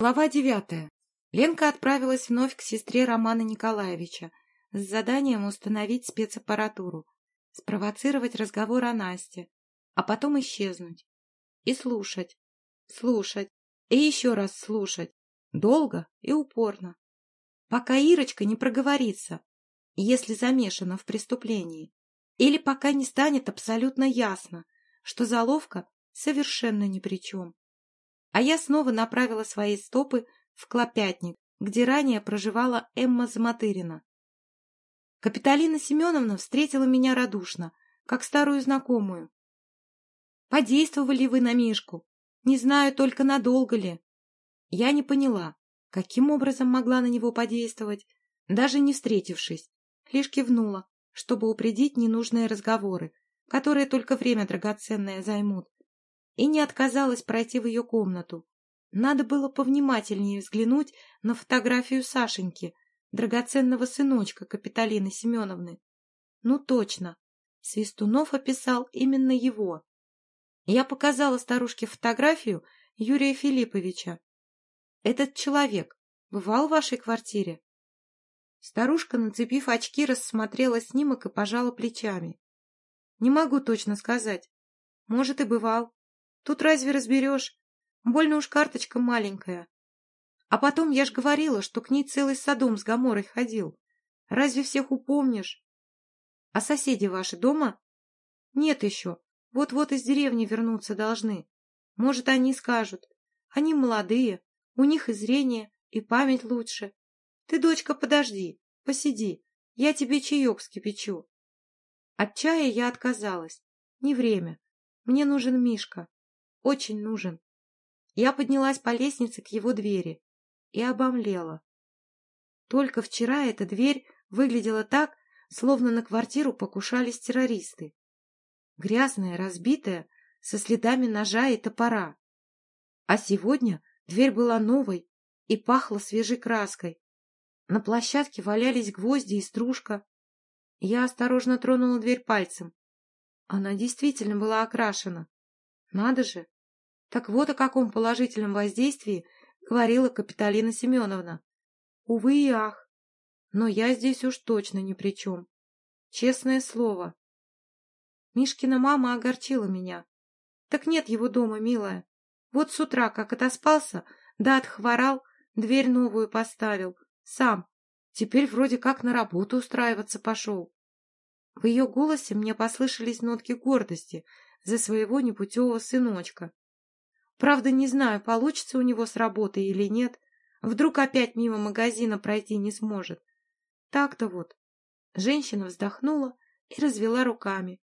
Глава девятая. Ленка отправилась вновь к сестре Романа Николаевича с заданием установить спецаппаратуру, спровоцировать разговор о Насте, а потом исчезнуть. И слушать, слушать, и еще раз слушать, долго и упорно, пока Ирочка не проговорится, если замешана в преступлении, или пока не станет абсолютно ясно, что заловка совершенно ни при чем а я снова направила свои стопы в Клопятник, где ранее проживала Эмма Заматырина. Капиталина Семеновна встретила меня радушно, как старую знакомую. «Подействовали вы на Мишку? Не знаю только, надолго ли». Я не поняла, каким образом могла на него подействовать, даже не встретившись, лишь кивнула, чтобы упредить ненужные разговоры, которые только время драгоценное займут и не отказалась пройти в ее комнату. Надо было повнимательнее взглянуть на фотографию Сашеньки, драгоценного сыночка Капиталины Семеновны. Ну точно, Свистунов описал именно его. Я показала старушке фотографию Юрия Филипповича. Этот человек бывал в вашей квартире? Старушка, нацепив очки, рассмотрела снимок и пожала плечами. Не могу точно сказать. Может, и бывал. Тут разве разберешь? Больно уж карточка маленькая. А потом я ж говорила, что к ней целый садом с Гаморой ходил. Разве всех упомнишь? А соседи ваши дома? Нет еще. Вот-вот из деревни вернуться должны. Может, они скажут. Они молодые, у них и зрение, и память лучше. Ты, дочка, подожди, посиди, я тебе чаек скипячу. От чая я отказалась. Не время. Мне нужен Мишка. Очень нужен. Я поднялась по лестнице к его двери и обомлела. Только вчера эта дверь выглядела так, словно на квартиру покушались террористы. Грязная, разбитая, со следами ножа и топора. А сегодня дверь была новой и пахла свежей краской. На площадке валялись гвозди и стружка. Я осторожно тронула дверь пальцем. Она действительно была окрашена. Надо же! Так вот о каком положительном воздействии говорила Капиталина Семеновна. Увы и ах! Но я здесь уж точно ни при чем. Честное слово. Мишкина мама огорчила меня. Так нет его дома, милая. Вот с утра, как отоспался, да отхворал, дверь новую поставил. Сам. Теперь вроде как на работу устраиваться пошел. В ее голосе мне послышались нотки гордости за своего непутевого сыночка. Правда, не знаю, получится у него с работой или нет. Вдруг опять мимо магазина пройти не сможет. Так-то вот. Женщина вздохнула и развела руками.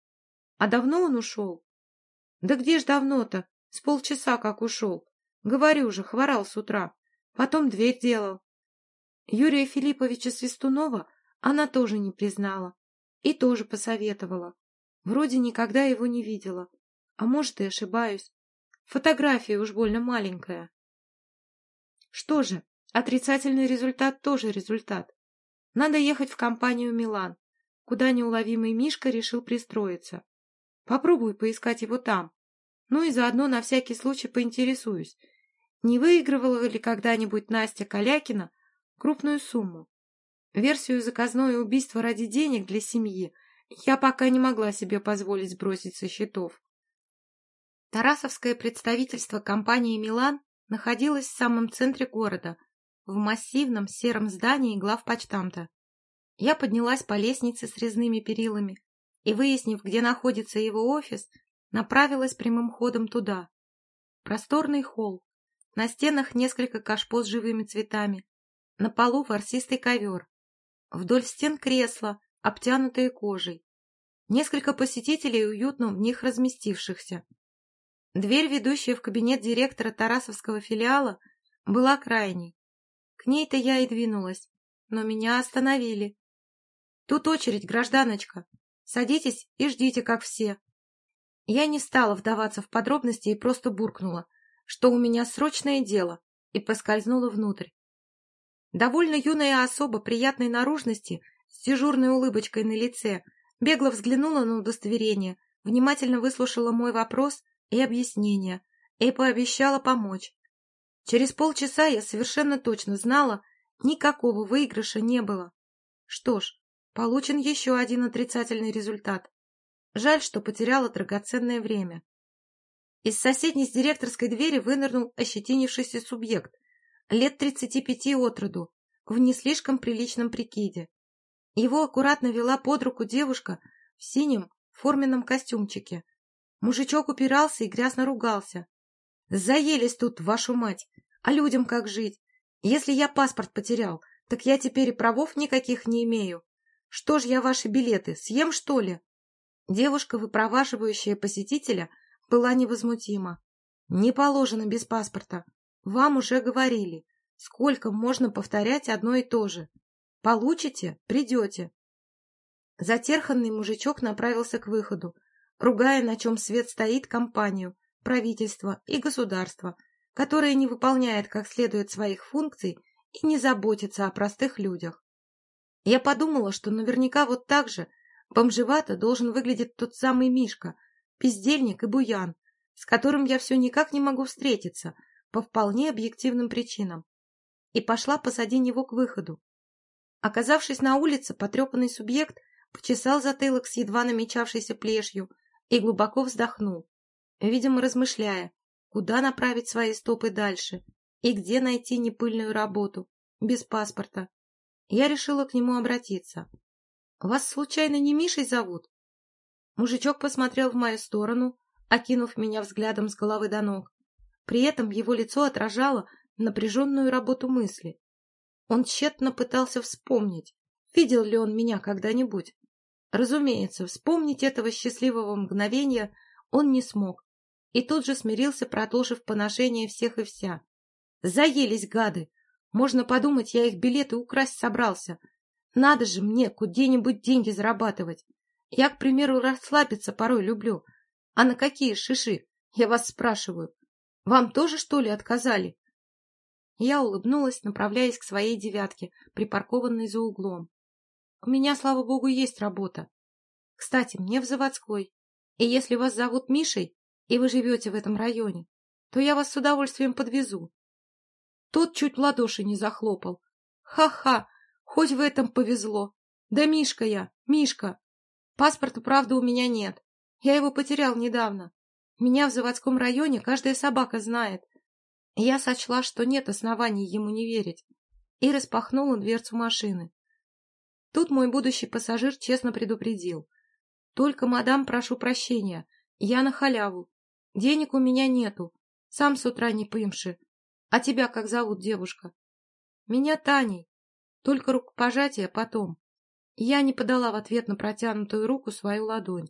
А давно он ушел? Да где ж давно-то? С полчаса как ушел. Говорю же, хворал с утра. Потом дверь делал. Юрия Филипповича Свистунова она тоже не признала. И тоже посоветовала. Вроде никогда его не видела. А может, и ошибаюсь. Фотография уж больно маленькая. Что же, отрицательный результат тоже результат. Надо ехать в компанию «Милан», куда неуловимый Мишка решил пристроиться. Попробую поискать его там. Ну и заодно на всякий случай поинтересуюсь, не выигрывала ли когда-нибудь Настя Калякина крупную сумму. Версию заказное убийство ради денег для семьи я пока не могла себе позволить сбросить со счетов. Тарасовское представительство компании «Милан» находилось в самом центре города, в массивном сером здании главпочтамта. Я поднялась по лестнице с резными перилами и, выяснив, где находится его офис, направилась прямым ходом туда. Просторный холл, на стенах несколько кашпо с живыми цветами, на полу ворсистый ковер, вдоль стен кресла, обтянутые кожей. Несколько посетителей, уютно в них разместившихся. Дверь, ведущая в кабинет директора Тарасовского филиала, была крайней. К ней-то я и двинулась, но меня остановили. Тут очередь, гражданочка. Садитесь и ждите, как все. Я не стала вдаваться в подробности и просто буркнула, что у меня срочное дело, и поскользнула внутрь. Довольно юная особа приятной наружности с дежурной улыбочкой на лице бегло взглянула на удостоверение, внимательно выслушала мой вопрос и объяснения, и пообещала помочь. Через полчаса я совершенно точно знала, никакого выигрыша не было. Что ж, получен еще один отрицательный результат. Жаль, что потеряла драгоценное время. Из соседней с директорской двери вынырнул ощетинившийся субъект, лет тридцати пяти от роду, в не слишком приличном прикиде. Его аккуратно вела под руку девушка в синем форменном костюмчике. Мужичок упирался и грязно ругался. «Заелись тут, вашу мать! А людям как жить? Если я паспорт потерял, так я теперь и правов никаких не имею. Что ж я ваши билеты, съем, что ли?» Девушка, выпроваживающая посетителя, была невозмутима. «Не положено без паспорта. Вам уже говорили. Сколько можно повторять одно и то же? Получите — придете. Затерханный мужичок направился к выходу, ругая, на чем свет стоит компанию, правительство и государство, которое не выполняет как следует своих функций и не заботится о простых людях. Я подумала, что наверняка вот так же бомжевато должен выглядеть тот самый Мишка, бездельник и буян, с которым я все никак не могу встретиться по вполне объективным причинам, и пошла позади него к выходу, Оказавшись на улице, потрепанный субъект почесал затылок с едва намечавшейся плешью и глубоко вздохнул, видимо, размышляя, куда направить свои стопы дальше и где найти непыльную работу, без паспорта. Я решила к нему обратиться. «Вас случайно не Мишей зовут?» Мужичок посмотрел в мою сторону, окинув меня взглядом с головы до ног. При этом его лицо отражало напряженную работу мысли. Он тщетно пытался вспомнить, видел ли он меня когда-нибудь. Разумеется, вспомнить этого счастливого мгновения он не смог, и тут же смирился, продолжив поношение всех и вся. Заелись гады! Можно подумать, я их билеты украсть собрался. Надо же мне где-нибудь деньги зарабатывать. Я, к примеру, расслабиться порой люблю. А на какие шиши? Я вас спрашиваю. Вам тоже, что ли, отказали? Я улыбнулась, направляясь к своей девятке, припаркованной за углом. У меня, слава богу, есть работа. Кстати, мне в заводской. И если вас зовут Мишей, и вы живете в этом районе, то я вас с удовольствием подвезу. Тот чуть ладоши не захлопал. Ха-ха, хоть в этом повезло. Да Мишка я, Мишка. Паспорта, правда, у меня нет. Я его потерял недавно. Меня в заводском районе каждая собака знает. Я сочла, что нет оснований ему не верить, и распахнула дверцу машины. Тут мой будущий пассажир честно предупредил. «Только, мадам, прошу прощения, я на халяву. Денег у меня нету, сам с утра не пымши. А тебя как зовут, девушка?» «Меня Таней. Только рукопожатие потом». Я не подала в ответ на протянутую руку свою ладонь,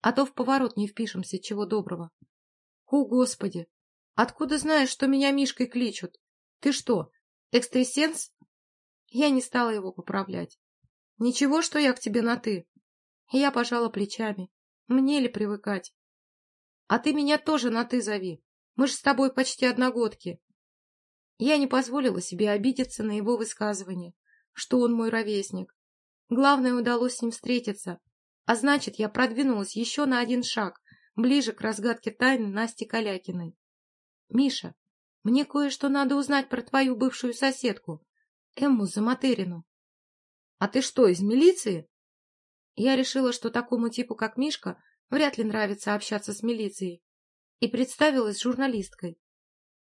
а то в поворот не впишемся, чего доброго. «О, Господи! Откуда знаешь, что меня Мишкой кличут? Ты что, экстрасенс? Я не стала его поправлять. Ничего, что я к тебе на «ты». Я пожала плечами. Мне ли привыкать? А ты меня тоже на «ты» зови. Мы же с тобой почти одногодки. Я не позволила себе обидеться на его высказывание, что он мой ровесник. Главное, удалось с ним встретиться. А значит, я продвинулась еще на один шаг, ближе к разгадке тайны Насти Калякиной. Миша, мне кое-что надо узнать про твою бывшую соседку, Эмму Заматерину. А ты что, из милиции? Я решила, что такому типу, как Мишка, вряд ли нравится общаться с милицией, и представилась журналисткой.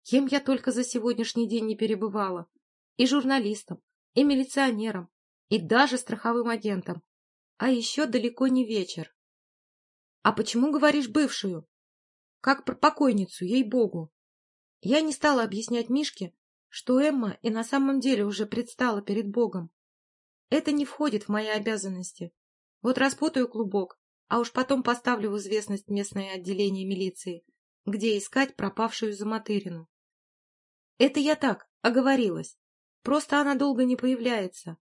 Кем я только за сегодняшний день не перебывала. И журналистом, и милиционером, и даже страховым агентом. А еще далеко не вечер. — А почему говоришь бывшую? — Как про покойницу, ей-богу. Я не стала объяснять Мишке, что Эмма и на самом деле уже предстала перед Богом. Это не входит в мои обязанности. Вот распутаю клубок, а уж потом поставлю в известность местное отделение милиции, где искать пропавшую Заматырину. Это я так, оговорилась. Просто она долго не появляется.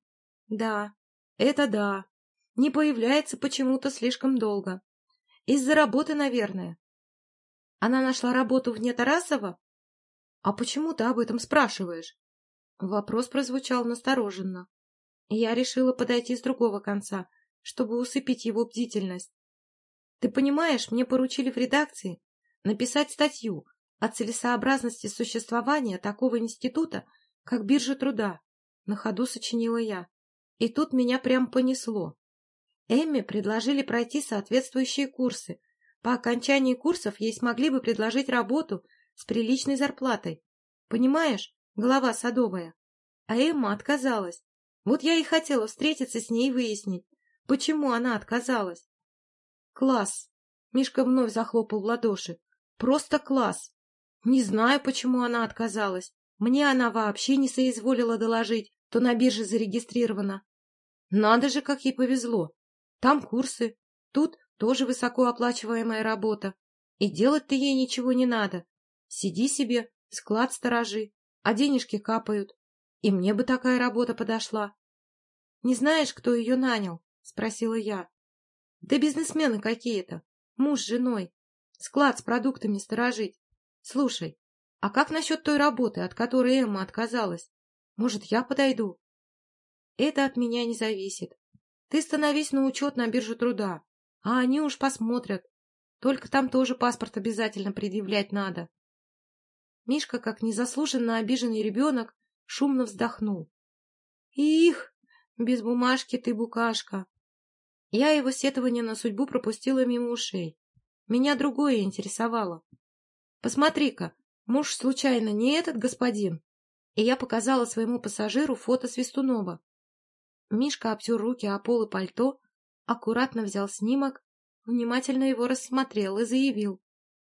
Да, это да. Не появляется почему-то слишком долго. Из-за работы, наверное. Она нашла работу вне Тарасова? «А почему ты об этом спрашиваешь?» Вопрос прозвучал настороженно. Я решила подойти с другого конца, чтобы усыпить его бдительность. «Ты понимаешь, мне поручили в редакции написать статью о целесообразности существования такого института, как биржа труда. На ходу сочинила я. И тут меня прям понесло. Эмме предложили пройти соответствующие курсы. По окончании курсов ей смогли бы предложить работу с приличной зарплатой. Понимаешь, голова садовая. А Эмма отказалась. Вот я и хотела встретиться с ней и выяснить, почему она отказалась. Класс! Мишка вновь захлопал в ладоши. Просто класс! Не знаю, почему она отказалась. Мне она вообще не соизволила доложить, то на бирже зарегистрирована. Надо же, как ей повезло. Там курсы, тут тоже высокооплачиваемая работа. И делать-то ей ничего не надо. Сиди себе, склад сторожи, а денежки капают. И мне бы такая работа подошла. — Не знаешь, кто ее нанял? — спросила я. — Да бизнесмены какие-то. Муж с женой. Склад с продуктами сторожить. Слушай, а как насчет той работы, от которой Эмма отказалась? Может, я подойду? Это от меня не зависит. Ты становись на учет на биржу труда, а они уж посмотрят. Только там тоже паспорт обязательно предъявлять надо. Мишка, как незаслуженно обиженный ребенок, шумно вздохнул. Их, без бумажки ты букашка. Я его сетование на судьбу пропустила мимо ушей. Меня другое интересовало. Посмотри-ка, муж случайно не этот господин? И я показала своему пассажиру фото Свистунова. Мишка обтер руки о пол и пальто, аккуратно взял снимок, внимательно его рассмотрел и заявил,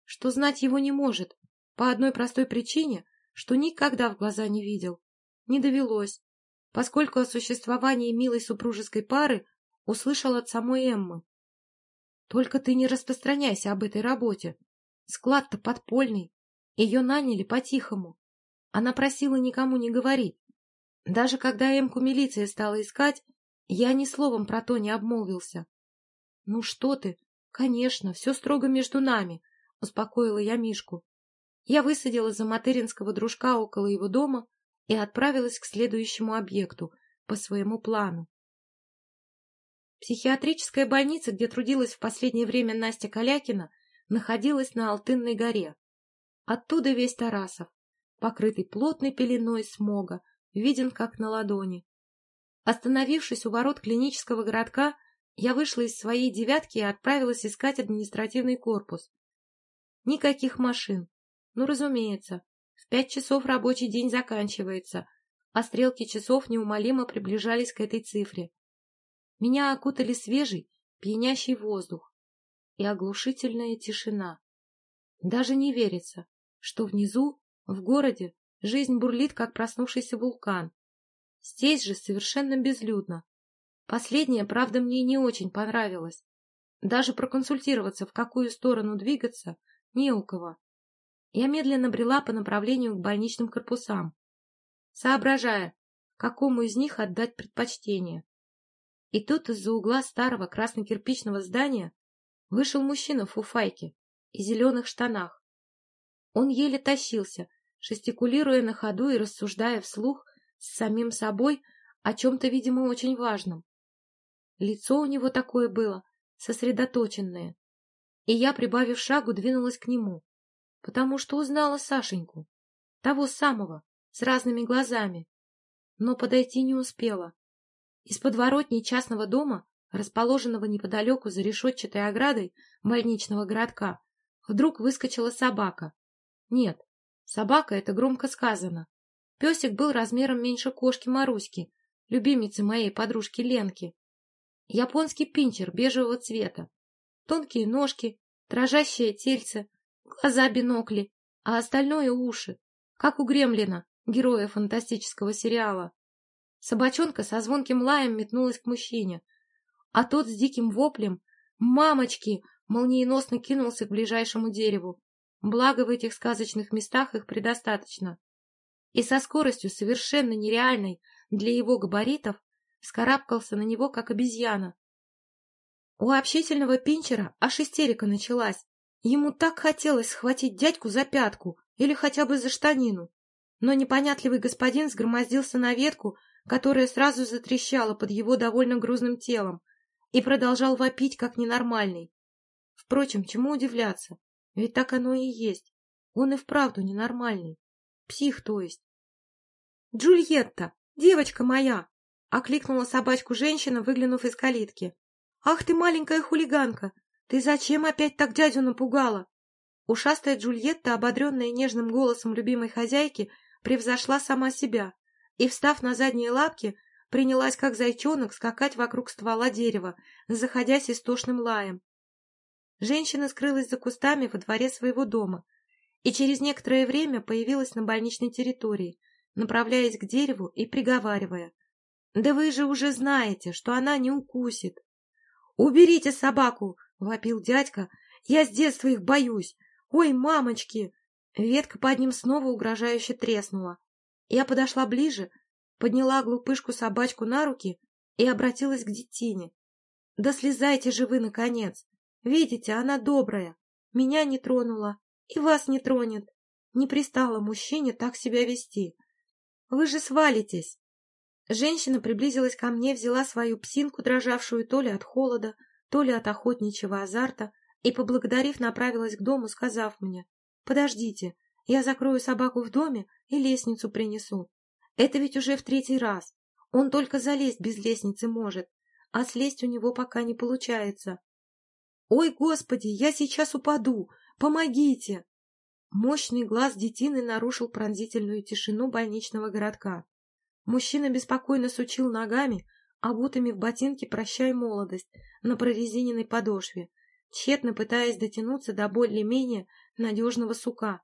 что знать его не может, по одной простой причине, что никогда в глаза не видел. Не довелось, поскольку о существовании милой супружеской пары услышал от самой Эммы. Только ты не распространяйся об этой работе. Склад-то подпольный. Ее наняли по-тихому. Она просила никому не говорить. Даже когда Эмку милиция стала искать, я ни словом про то не обмолвился. — Ну что ты? Конечно, все строго между нами, — успокоила я Мишку. Я высадила за материнского дружка около его дома и отправилась к следующему объекту по своему плану. Психиатрическая больница, где трудилась в последнее время Настя Калякина, находилась на Алтынной горе. Оттуда весь Тарасов, покрытый плотной пеленой смога, виден как на ладони. Остановившись у ворот клинического городка, я вышла из своей девятки и отправилась искать административный корпус. Никаких машин. Ну, разумеется, в пять часов рабочий день заканчивается, а стрелки часов неумолимо приближались к этой цифре. Меня окутали свежий, пьянящий воздух и оглушительная тишина. Даже не верится, что внизу, в городе, жизнь бурлит, как проснувшийся вулкан. Здесь же совершенно безлюдно. Последнее, правда, мне не очень понравилось. Даже проконсультироваться, в какую сторону двигаться, не у кого. Я медленно брела по направлению к больничным корпусам, соображая, какому из них отдать предпочтение. И тут из-за угла старого красно-кирпичного здания вышел мужчина в фуфайке и зеленых штанах. Он еле тащился, жестикулируя на ходу и рассуждая вслух с самим собой о чем-то, видимо, очень важном. Лицо у него такое было, сосредоточенное. И я, прибавив шагу, двинулась к нему, потому что узнала Сашеньку, того самого, с разными глазами, но подойти не успела. Из подворотни частного дома, расположенного неподалеку за решетчатой оградой больничного городка, вдруг выскочила собака. Нет, собака — это громко сказано. Песик был размером меньше кошки Маруськи, любимицы моей подружки Ленки. Японский пинчер бежевого цвета. Тонкие ножки, дрожащее тельце, глаза бинокли, а остальное уши, как у Гремлина, героя фантастического сериала. Собачонка со звонким лаем метнулась к мужчине, а тот с диким воплем «Мамочки!» молниеносно кинулся к ближайшему дереву. Благо в этих сказочных местах их предостаточно. И со скоростью, совершенно нереальной для его габаритов, скарабкался на него, как обезьяна. У общительного пинчера аж истерика началась. Ему так хотелось схватить дядьку за пятку или хотя бы за штанину. Но непонятливый господин сгромоздился на ветку которая сразу затрещала под его довольно грузным телом и продолжал вопить, как ненормальный. Впрочем, чему удивляться, ведь так оно и есть. Он и вправду ненормальный. Псих, то есть. — Джульетта, девочка моя! — окликнула собачку женщина, выглянув из калитки. — Ах ты, маленькая хулиганка! Ты зачем опять так дядю напугала? Ушастая Джульетта, ободренная нежным голосом любимой хозяйки, превзошла сама себя и, встав на задние лапки, принялась, как зайчонок, скакать вокруг ствола дерева, заходясь истошным лаем. Женщина скрылась за кустами во дворе своего дома и через некоторое время появилась на больничной территории, направляясь к дереву и приговаривая. — Да вы же уже знаете, что она не укусит. — Уберите собаку! — вопил дядька. — Я с детства их боюсь. Ой, мамочки! Ветка под ним снова угрожающе треснула. Я подошла ближе, подняла глупышку собачку на руки и обратилась к детине. — Да слезайте же вы, наконец! Видите, она добрая, меня не тронула и вас не тронет. Не пристало мужчине так себя вести. Вы же свалитесь. Женщина приблизилась ко мне, взяла свою псинку, дрожавшую то ли от холода, то ли от охотничьего азарта, и, поблагодарив, направилась к дому, сказав мне, «Подождите, я закрою собаку в доме и лестницу принесу. Это ведь уже в третий раз. Он только залезть без лестницы может, а слезть у него пока не получается. «Ой, Господи, я сейчас упаду! Помогите!» Мощный глаз детины нарушил пронзительную тишину больничного городка. Мужчина беспокойно сучил ногами, обутыми в ботинки «Прощай, молодость» на прорезиненной подошве, тщетно пытаясь дотянуться до более-менее надежного сука.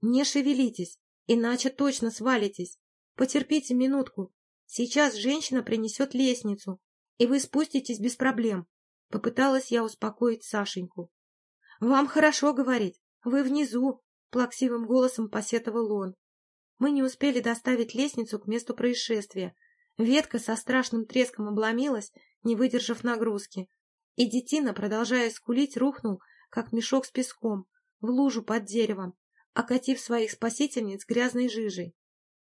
«Не шевелитесь, иначе точно свалитесь. Потерпите минутку. Сейчас женщина принесет лестницу, и вы спуститесь без проблем. Попыталась я успокоить Сашеньку. — Вам хорошо говорить. Вы внизу, — плаксивым голосом посетовал он. Мы не успели доставить лестницу к месту происшествия. Ветка со страшным треском обломилась, не выдержав нагрузки. И детина, продолжая скулить, рухнул, как мешок с песком, в лужу под деревом, окатив своих спасительниц грязной жижей.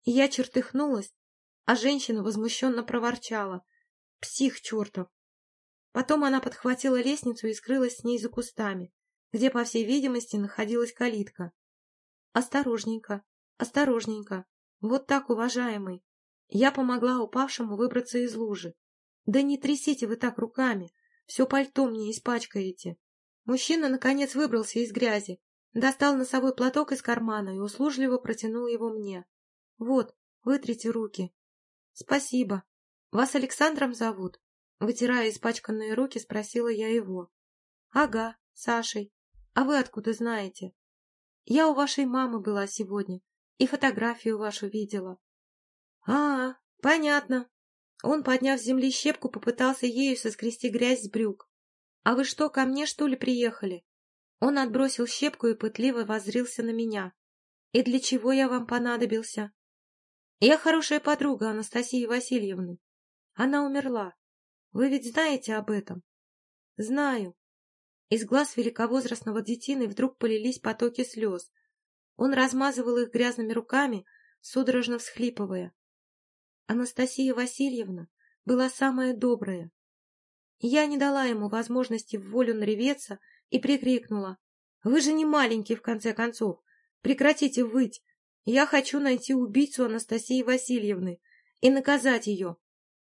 И я чертыхнулась, а женщина возмущенно проворчала. Псих чертов! Потом она подхватила лестницу и скрылась с ней за кустами, где, по всей видимости, находилась калитка. «Осторожненько, осторожненько, вот так, уважаемый!» Я помогла упавшему выбраться из лужи. «Да не трясите вы так руками, все пальто мне испачкаете!» Мужчина, наконец, выбрался из грязи, достал носовой платок из кармана и услужливо протянул его мне. «Вот, вытрите руки». «Спасибо. Вас Александром зовут?» Вытирая испачканные руки, спросила я его. — Ага, Сашей. А вы откуда знаете? — Я у вашей мамы была сегодня и фотографию вашу видела. — А, понятно. Он, подняв с земли щепку, попытался ею соскрести грязь с брюк. — А вы что, ко мне, что ли, приехали? Он отбросил щепку и пытливо воззрился на меня. — И для чего я вам понадобился? — Я хорошая подруга Анастасии Васильевны. Она умерла. Вы ведь знаете об этом? — Знаю. Из глаз великовозрастного детины вдруг полились потоки слез. Он размазывал их грязными руками, судорожно всхлипывая. Анастасия Васильевна была самая добрая. Я не дала ему возможности в волю нареветься и прикрикнула. — Вы же не маленький, в конце концов. Прекратите выть. Я хочу найти убийцу Анастасии Васильевны и наказать ее.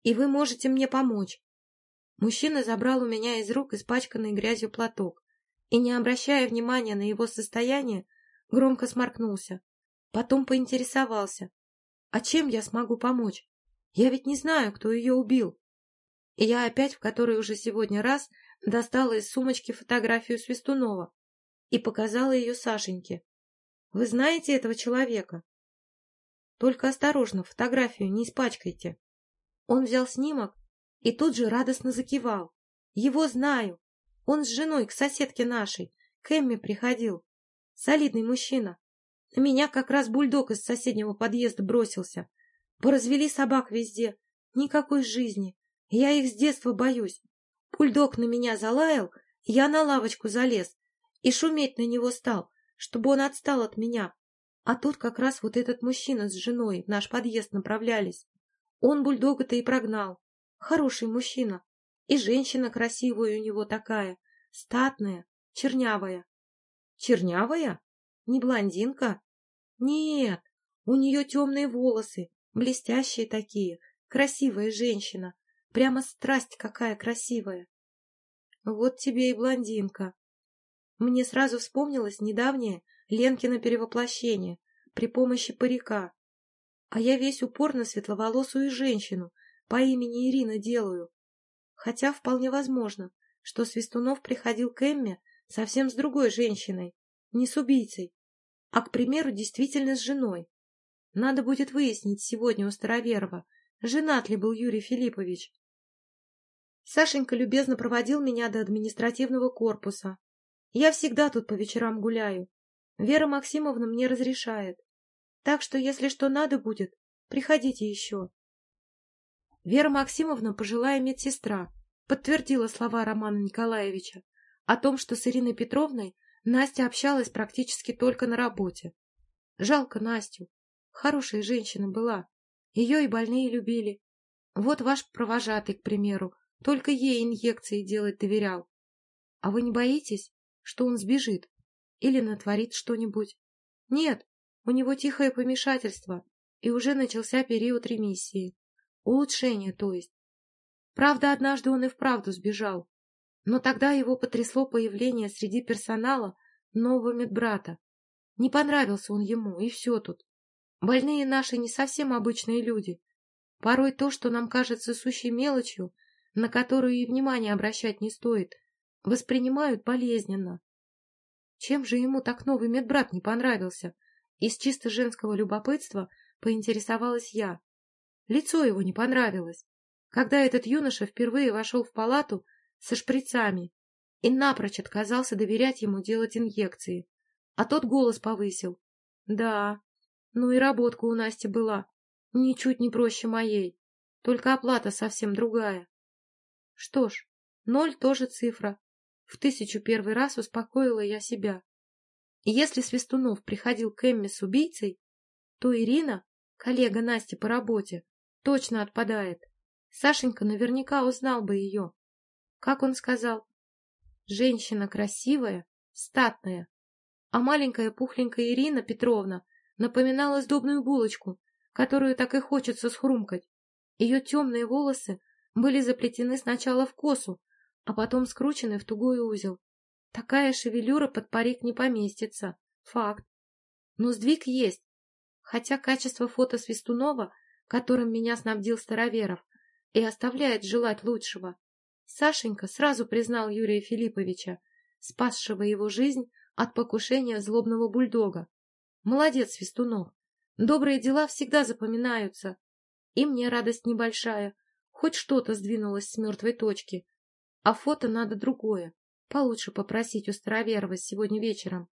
И вы можете мне помочь. Мужчина забрал у меня из рук испачканный грязью платок и, не обращая внимания на его состояние, громко сморкнулся. Потом поинтересовался. А чем я смогу помочь? Я ведь не знаю, кто ее убил. И я опять в который уже сегодня раз достала из сумочки фотографию Свистунова и показала ее Сашеньке. Вы знаете этого человека? Только осторожно, фотографию не испачкайте. Он взял снимок и тут же радостно закивал. Его знаю. Он с женой к соседке нашей, к Эмме приходил. Солидный мужчина. На меня как раз бульдог из соседнего подъезда бросился. Поразвели собак везде. Никакой жизни. Я их с детства боюсь. Бульдог на меня залаял, я на лавочку залез и шуметь на него стал, чтобы он отстал от меня. А тут как раз вот этот мужчина с женой в наш подъезд направлялись. Он бульдога-то и прогнал. Хороший мужчина. И женщина красивая у него такая, статная, чернявая. Чернявая? Не блондинка? Нет, у нее темные волосы, блестящие такие, красивая женщина. Прямо страсть какая красивая. Вот тебе и блондинка. Мне сразу вспомнилось недавнее Ленкино перевоплощение при помощи парика. А я весь упор на светловолосую женщину по имени Ирина делаю. Хотя вполне возможно, что Свистунов приходил к Эмме совсем с другой женщиной, не с убийцей, а, к примеру, действительно с женой. Надо будет выяснить сегодня у Староверова, женат ли был Юрий Филиппович. Сашенька любезно проводил меня до административного корпуса. Я всегда тут по вечерам гуляю. Вера Максимовна мне разрешает. Так что, если что надо будет, приходите еще. Вера Максимовна, пожилая медсестра, подтвердила слова Романа Николаевича о том, что с Ириной Петровной Настя общалась практически только на работе. Жалко Настю. Хорошая женщина была. Ее и больные любили. Вот ваш провожатый, к примеру, только ей инъекции делать доверял. А вы не боитесь, что он сбежит или натворит что-нибудь? Нет, у него тихое помешательство, и уже начался период ремиссии. Улучшение, то есть. Правда, однажды он и вправду сбежал. Но тогда его потрясло появление среди персонала нового медбрата. Не понравился он ему, и все тут. Больные наши не совсем обычные люди. Порой то, что нам кажется сущей мелочью, на которую и внимания обращать не стоит, воспринимают болезненно. Чем же ему так новый медбрат не понравился? Из чисто женского любопытства поинтересовалась я. Лицо его не понравилось. Когда этот юноша впервые вошел в палату со шприцами и напрочь отказался доверять ему делать инъекции, а тот голос повысил. Да, ну и работка у Насти была, ничуть не проще моей, только оплата совсем другая. Что ж, ноль тоже цифра. В тысячу первый раз успокоила я себя. Если Свистунов приходил к Эмме с убийцей, то Ирина, коллега Насти по работе, точно отпадает. Сашенька наверняка узнал бы ее. Как он сказал? Женщина красивая, статная. А маленькая пухленькая Ирина Петровна напоминала сдобную булочку, которую так и хочется схрумкать. Ее темные волосы были заплетены сначала в косу, а потом скручены в тугой узел. Такая шевелюра под парик не поместится. Факт. Но сдвиг есть. Хотя качество фото Свистунова, которым меня снабдил Староверов, и оставляет желать лучшего. Сашенька сразу признал Юрия Филипповича, спасшего его жизнь от покушения злобного бульдога. Молодец, Свистунов. Добрые дела всегда запоминаются. И мне радость небольшая, Хоть что-то сдвинулось с мертвой точки. А фото надо другое. Получше попросить у Староверова сегодня вечером.